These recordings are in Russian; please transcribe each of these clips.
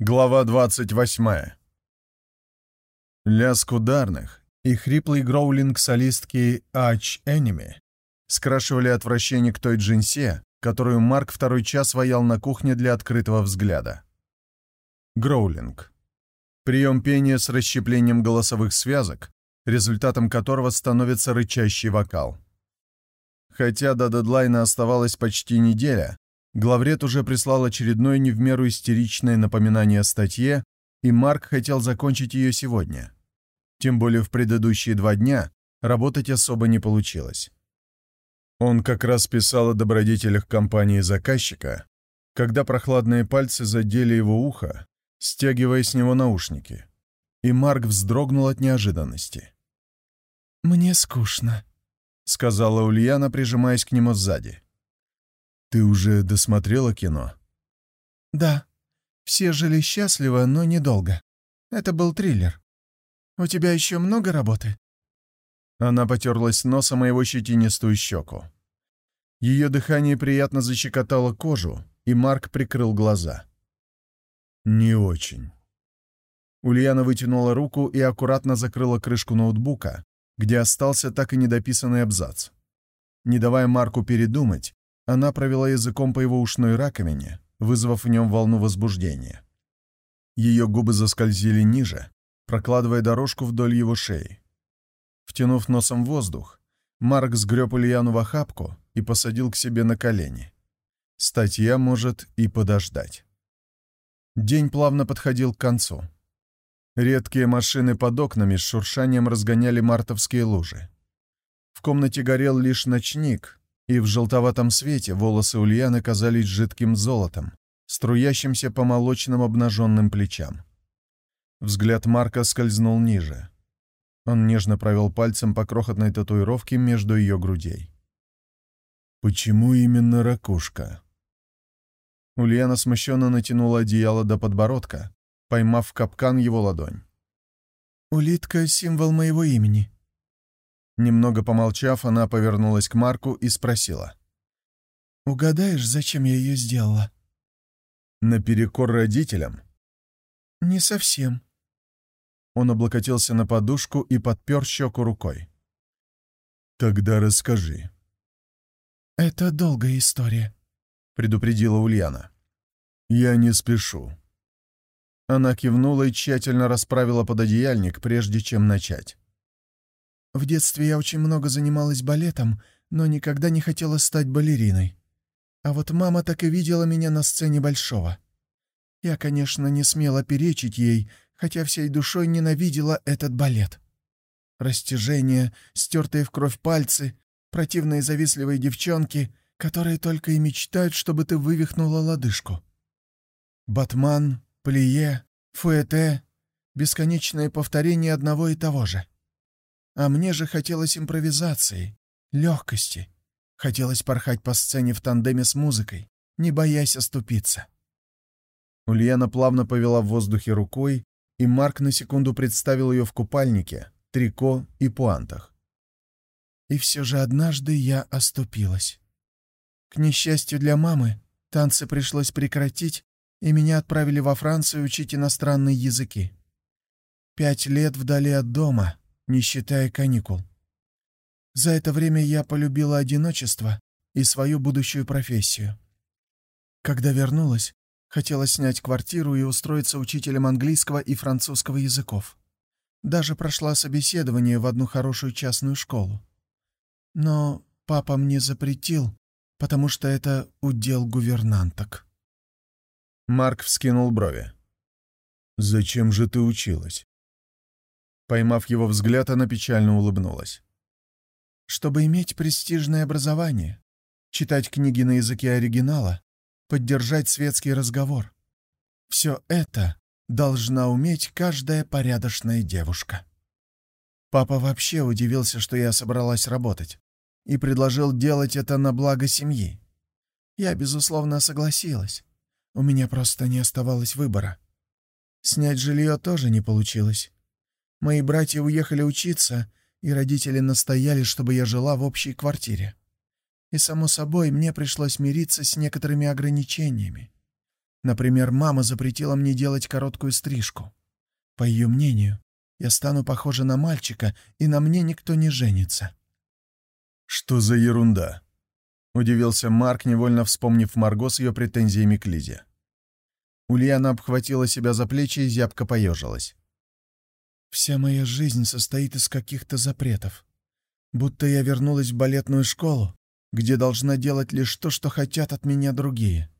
Глава 28. Лязг ударных и хриплый гроулинг солистки Arch Enemy скрашивали отвращение к той джинсе, которую Марк второй час воял на кухне для открытого взгляда. Гроулинг. Прием пения с расщеплением голосовых связок, результатом которого становится рычащий вокал. Хотя до дедлайна оставалась почти неделя, главред уже прислал очередное не в меру истеричное напоминание о статье, и Марк хотел закончить ее сегодня. Тем более в предыдущие два дня работать особо не получилось. Он как раз писал о добродетелях компании заказчика, когда прохладные пальцы задели его ухо, стягивая с него наушники. И Марк вздрогнул от неожиданности. «Мне скучно», — сказала Ульяна, прижимаясь к нему сзади. «Ты уже досмотрела кино?» «Да. Все жили счастливо, но недолго. Это был триллер. У тебя еще много работы?» Она потерлась носом моего щетинистую щеку. Ее дыхание приятно защекотало кожу, и Марк прикрыл глаза. «Не очень». Ульяна вытянула руку и аккуратно закрыла крышку ноутбука, где остался так и недописанный абзац. Не давая Марку передумать, она провела языком по его ушной раковине, вызвав в нем волну возбуждения. Ее губы заскользили ниже, прокладывая дорожку вдоль его шеи. Втянув носом воздух, Марк сгреб Ульяну в охапку и посадил к себе на колени. Статья может и подождать. День плавно подходил к концу. Редкие машины под окнами с шуршанием разгоняли мартовские лужи. В комнате горел лишь ночник, и в желтоватом свете волосы Ульяны казались жидким золотом, струящимся по молочным обнаженным плечам. Взгляд Марка скользнул ниже. Он нежно провел пальцем по крохотной татуировке между ее грудей. «Почему именно ракушка?» Ульяна смущенно натянула одеяло до подбородка, поймав в капкан его ладонь. «Улитка — символ моего имени», Немного помолчав, она повернулась к Марку и спросила. «Угадаешь, зачем я ее сделала?» «Наперекор родителям?» «Не совсем». Он облокотился на подушку и подпер щеку рукой. «Тогда расскажи». «Это долгая история», — предупредила Ульяна. «Я не спешу». Она кивнула и тщательно расправила пододеяльник, прежде чем начать. В детстве я очень много занималась балетом, но никогда не хотела стать балериной. А вот мама так и видела меня на сцене Большого. Я, конечно, не смела перечить ей, хотя всей душой ненавидела этот балет. Растяжение, стертые в кровь пальцы, противные завистливые девчонки, которые только и мечтают, чтобы ты вывихнула лодыжку. Батман, плие, фуэте — бесконечное повторение одного и того же — а мне же хотелось импровизации, легкости. Хотелось порхать по сцене в тандеме с музыкой, не боясь оступиться. Ульяна плавно повела в воздухе рукой, и Марк на секунду представил ее в купальнике, трико и пуантах. И все же однажды я оступилась. К несчастью для мамы, танцы пришлось прекратить, и меня отправили во Францию учить иностранные языки. Пять лет вдали от дома, не считая каникул. За это время я полюбила одиночество и свою будущую профессию. Когда вернулась, хотела снять квартиру и устроиться учителем английского и французского языков. Даже прошла собеседование в одну хорошую частную школу. Но папа мне запретил, потому что это удел гувернанток. Марк вскинул брови. «Зачем же ты училась?» Поймав его взгляд, она печально улыбнулась. «Чтобы иметь престижное образование, читать книги на языке оригинала, поддержать светский разговор. Все это должна уметь каждая порядочная девушка». Папа вообще удивился, что я собралась работать, и предложил делать это на благо семьи. Я, безусловно, согласилась. У меня просто не оставалось выбора. Снять жилье тоже не получилось. Мои братья уехали учиться, и родители настояли, чтобы я жила в общей квартире. И, само собой, мне пришлось мириться с некоторыми ограничениями. Например, мама запретила мне делать короткую стрижку. По ее мнению, я стану похожа на мальчика, и на мне никто не женится. «Что за ерунда?» — удивился Марк, невольно вспомнив Марго с ее претензиями к Лизе. Ульяна обхватила себя за плечи и зябко поежилась. «Вся моя жизнь состоит из каких-то запретов. Будто я вернулась в балетную школу, где должна делать лишь то, что хотят от меня другие.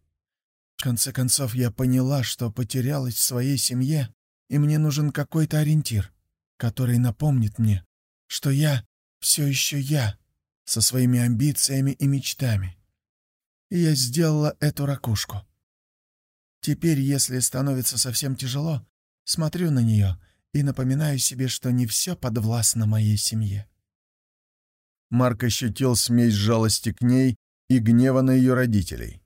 В конце концов, я поняла, что потерялась в своей семье, и мне нужен какой-то ориентир, который напомнит мне, что я все еще я, со своими амбициями и мечтами. И я сделала эту ракушку. Теперь, если становится совсем тяжело, смотрю на нее и напоминаю себе, что не все подвластно моей семье. Марк ощутил смесь жалости к ней и гнева на ее родителей.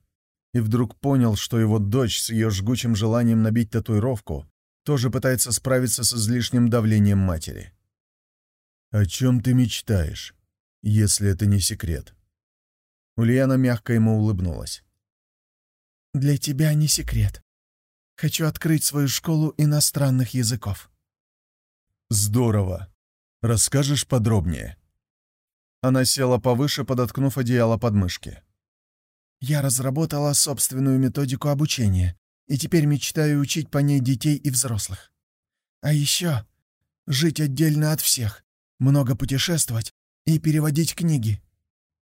И вдруг понял, что его дочь с ее жгучим желанием набить татуировку тоже пытается справиться с излишним давлением матери. «О чем ты мечтаешь, если это не секрет?» Ульяна мягко ему улыбнулась. «Для тебя не секрет. Хочу открыть свою школу иностранных языков». «Здорово. Расскажешь подробнее?» Она села повыше, подоткнув одеяло под мышки. «Я разработала собственную методику обучения, и теперь мечтаю учить по ней детей и взрослых. А еще жить отдельно от всех, много путешествовать и переводить книги.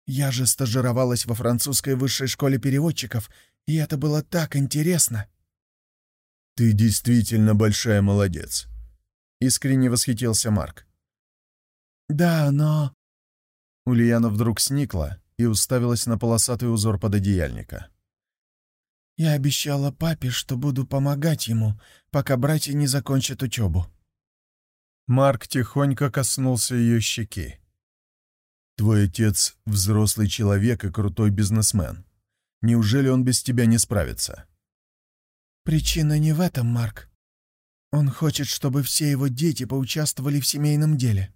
Я же стажировалась во французской высшей школе переводчиков, и это было так интересно». «Ты действительно большая молодец», — искренне восхитился Марк. «Да, но...» Ульяна вдруг сникла и уставилась на полосатый узор пододеяльника. «Я обещала папе, что буду помогать ему, пока братья не закончат учебу». Марк тихонько коснулся ее щеки. «Твой отец — взрослый человек и крутой бизнесмен. Неужели он без тебя не справится?» «Причина не в этом, Марк. Он хочет, чтобы все его дети поучаствовали в семейном деле.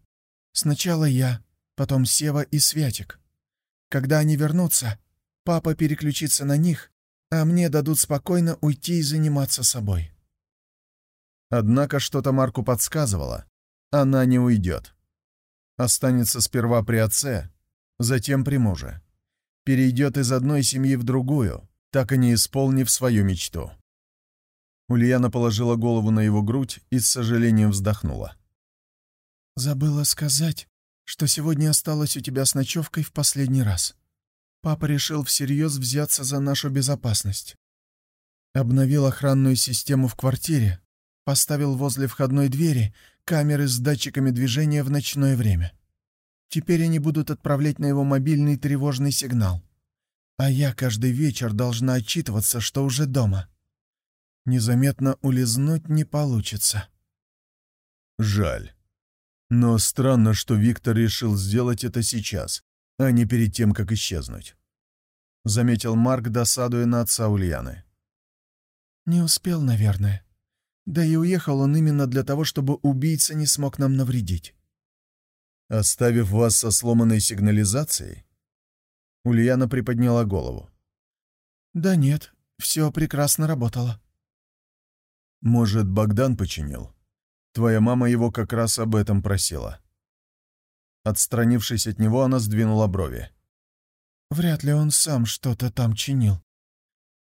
Сначала я, потом Сева и Святик. Когда они вернутся, папа переключится на них, а мне дадут спокойно уйти и заниматься собой. Однако что-то Марку подсказывало. Она не уйдет. Останется сперва при отце, затем при муже. Перейдет из одной семьи в другую, так и не исполнив свою мечту. Ульяна положила голову на его грудь и с сожалением вздохнула. «Забыла сказать, что сегодня осталось у тебя с ночевкой в последний раз. Папа решил всерьез взяться за нашу безопасность. Обновил охранную систему в квартире, поставил возле входной двери камеры с датчиками движения в ночное время. Теперь они будут отправлять на его мобильный тревожный сигнал. А я каждый вечер должна отчитываться, что уже дома. Незаметно улизнуть не получится. Жаль. Но странно, что Виктор решил сделать это сейчас, а не перед тем, как исчезнуть. Заметил Марк, досадуя на отца Ульяны. «Не успел, наверное. Да и уехал он именно для того, чтобы убийца не смог нам навредить». «Оставив вас со сломанной сигнализацией?» Ульяна приподняла голову. «Да нет, все прекрасно работало». «Может, Богдан починил?» Твоя мама его как раз об этом просила». Отстранившись от него, она сдвинула брови. «Вряд ли он сам что-то там чинил.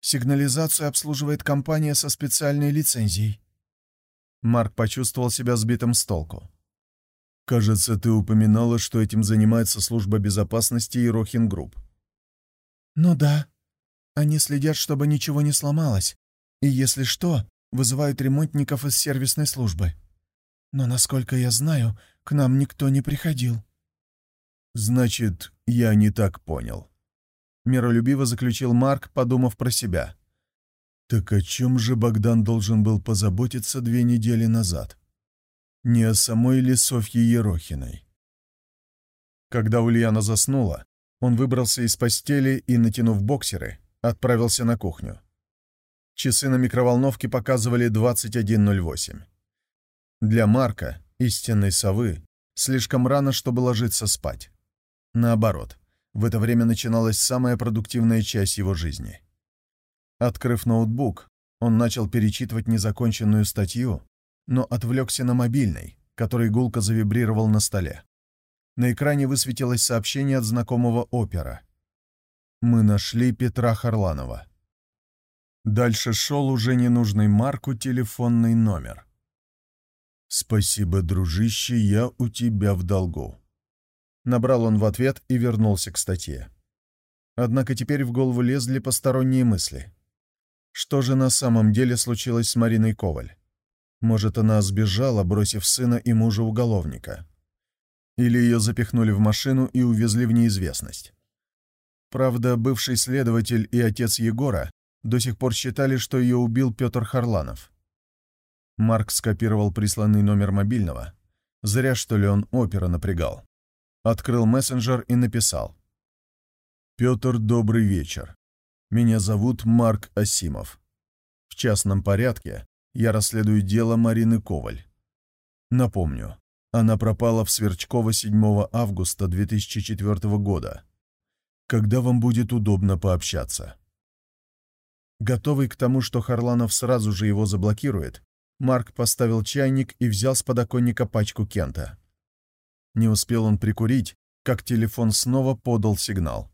Сигнализацию обслуживает компания со специальной лицензией». Марк почувствовал себя сбитым с толку. «Кажется, ты упоминала, что этим занимается служба безопасности Ирохин Групп». «Ну да. Они следят, чтобы ничего не сломалось. И если что, вызывают ремонтников из сервисной службы. Но, насколько я знаю, к нам никто не приходил». «Значит, я не так понял», — миролюбиво заключил Марк, подумав про себя. «Так о чем же Богдан должен был позаботиться две недели назад? Не о самой ли Софье Ерохиной?» Когда Ульяна заснула, он выбрался из постели и, натянув боксеры, отправился на кухню. Часы на микроволновке показывали 21.08. Для Марка, истинной совы, слишком рано, чтобы ложиться спать. Наоборот, в это время начиналась самая продуктивная часть его жизни. Открыв ноутбук, Он начал перечитывать незаконченную статью, но отвлекся на мобильный, который гулко завибрировал на столе. На экране высветилось сообщение от знакомого опера. «Мы нашли Петра Харланова». Дальше шел уже ненужный Марку телефонный номер. «Спасибо, дружище, я у тебя в долгу». Набрал он в ответ и вернулся к статье. Однако теперь в голову лезли посторонние мысли. Что же на самом деле случилось с Мариной Коваль? Может, она сбежала, бросив сына и мужа уголовника? Или ее запихнули в машину и увезли в неизвестность? Правда, бывший следователь и отец Егора до сих пор считали, что ее убил Петр Харланов. Марк скопировал присланный номер мобильного. Зря, что ли, он опера напрягал. Открыл мессенджер и написал. «Петр, добрый вечер. Меня зовут Марк Асимов. В частном порядке я расследую дело Марины Коваль. Напомню, она пропала в Сверчково 7 августа 2004 года. Когда вам будет удобно пообщаться?» Готовый к тому, что Харланов сразу же его заблокирует, Марк поставил чайник и взял с подоконника пачку Кента. Не успел он прикурить, как телефон снова подал сигнал.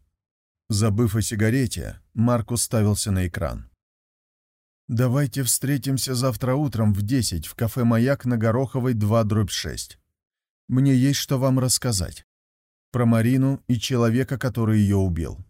Забыв о сигарете, Марк уставился на экран. «Давайте встретимся завтра утром в 10 в кафе «Маяк» на Гороховой 2-6. Мне есть что вам рассказать. Про Марину и человека, который ее убил.